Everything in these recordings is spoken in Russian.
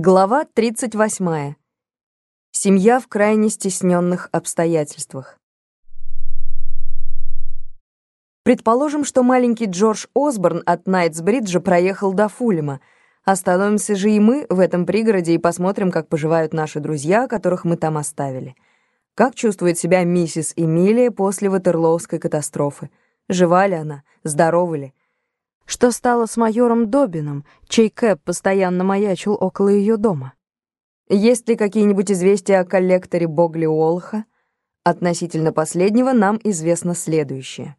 Глава 38. Семья в крайне стесненных обстоятельствах. Предположим, что маленький Джордж Осборн от Найтсбриджа проехал до Фулема. Остановимся же и мы в этом пригороде и посмотрим, как поживают наши друзья, которых мы там оставили. Как чувствует себя миссис Эмилия после Ватерлоуской катастрофы? Жива ли она? Здорова ли? Что стало с майором Добином, чей Кэп постоянно маячил около ее дома? Есть ли какие-нибудь известия о коллекторе Богли Уолха? Относительно последнего нам известно следующее.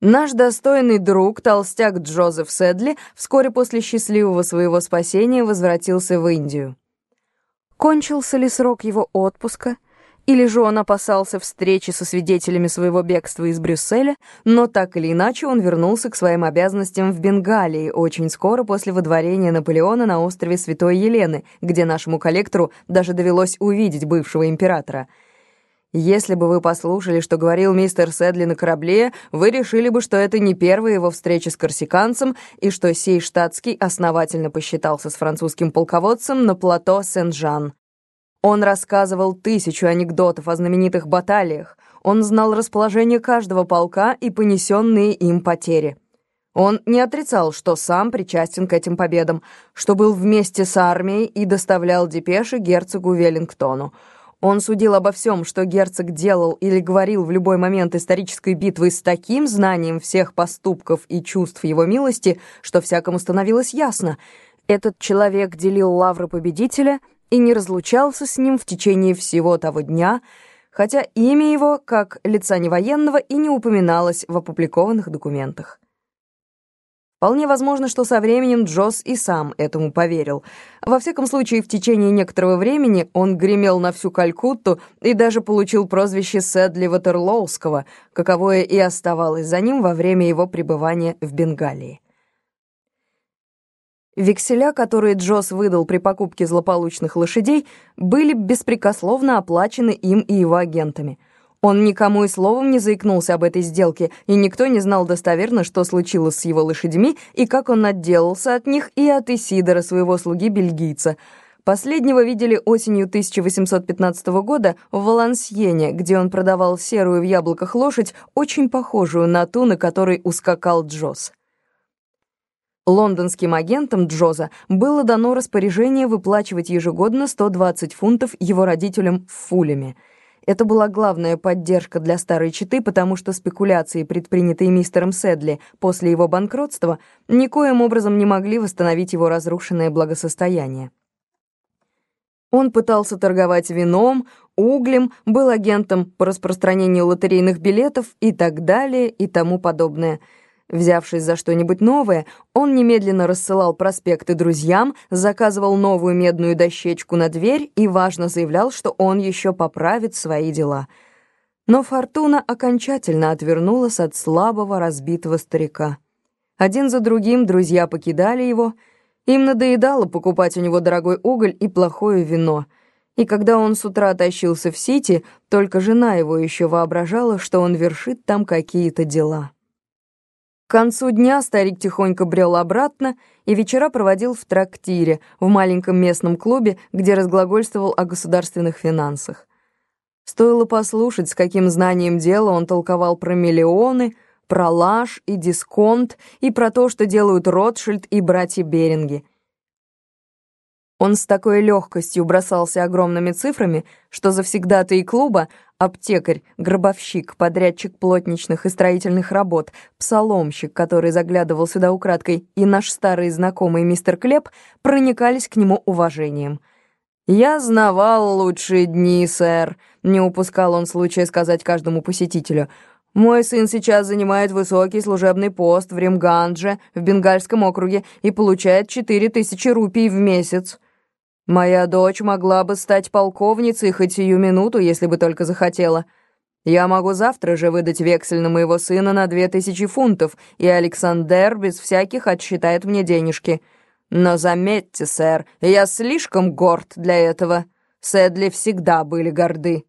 Наш достойный друг, толстяк Джозеф Седли, вскоре после счастливого своего спасения возвратился в Индию. Кончился ли срок его отпуска — или же он опасался встречи со свидетелями своего бегства из Брюсселя, но так или иначе он вернулся к своим обязанностям в Бенгалии очень скоро после выдворения Наполеона на острове Святой Елены, где нашему коллектору даже довелось увидеть бывшего императора. Если бы вы послушали, что говорил мистер Сэдли на корабле, вы решили бы, что это не первая его встреча с корсиканцем и что сей штатский основательно посчитался с французским полководцем на плато Сен-Жан. Он рассказывал тысячу анекдотов о знаменитых баталиях. Он знал расположение каждого полка и понесенные им потери. Он не отрицал, что сам причастен к этим победам, что был вместе с армией и доставлял депеши герцогу Веллингтону. Он судил обо всем, что герцог делал или говорил в любой момент исторической битвы с таким знанием всех поступков и чувств его милости, что всякому становилось ясно. Этот человек делил лавры победителя и не разлучался с ним в течение всего того дня, хотя имя его, как лица невоенного, и не упоминалось в опубликованных документах. Вполне возможно, что со временем Джосс и сам этому поверил. Во всяком случае, в течение некоторого времени он гремел на всю Калькутту и даже получил прозвище Сэдли Ватерлоуского, каковое и оставалось за ним во время его пребывания в Бенгалии. Векселя, которые Джосс выдал при покупке злополучных лошадей, были беспрекословно оплачены им и его агентами. Он никому и словом не заикнулся об этой сделке, и никто не знал достоверно, что случилось с его лошадьми и как он отделался от них и от Исидора, своего слуги-бельгийца. Последнего видели осенью 1815 года в Валансьене, где он продавал серую в яблоках лошадь, очень похожую на ту, на которой ускакал Джосс. Лондонским агентам Джоза было дано распоряжение выплачивать ежегодно 120 фунтов его родителям в Фулеме. Это была главная поддержка для старой четы, потому что спекуляции, предпринятые мистером Седли после его банкротства, никоим образом не могли восстановить его разрушенное благосостояние. Он пытался торговать вином, углем, был агентом по распространению лотерейных билетов и так далее и тому подобное – Взявшись за что-нибудь новое, он немедленно рассылал проспекты друзьям, заказывал новую медную дощечку на дверь и важно заявлял, что он еще поправит свои дела. Но фортуна окончательно отвернулась от слабого разбитого старика. Один за другим друзья покидали его, им надоедало покупать у него дорогой уголь и плохое вино. И когда он с утра тащился в Сити, только жена его еще воображала, что он вершит там какие-то дела. К концу дня старик тихонько брел обратно и вечера проводил в трактире, в маленьком местном клубе, где разглагольствовал о государственных финансах. Стоило послушать, с каким знанием дела он толковал про миллионы, про лаж и дисконт, и про то, что делают Ротшильд и братья Беринги. Он с такой легкостью бросался огромными цифрами, что завсегдатый клуба, аптекарь, гробовщик, подрядчик плотничных и строительных работ, псаломщик, который заглядывал сюда украдкой, и наш старый знакомый мистер Клеп проникались к нему уважением. «Я знавал лучшие дни, сэр», — не упускал он случая сказать каждому посетителю. «Мой сын сейчас занимает высокий служебный пост в Римгандже, в Бенгальском округе, и получает четыре тысячи рупий в месяц». Моя дочь могла бы стать полковницей хоть сию минуту, если бы только захотела. Я могу завтра же выдать вексель на моего сына на две тысячи фунтов, и Александр без всяких отсчитает мне денежки. Но заметьте, сэр, я слишком горд для этого. Сэдли всегда были горды».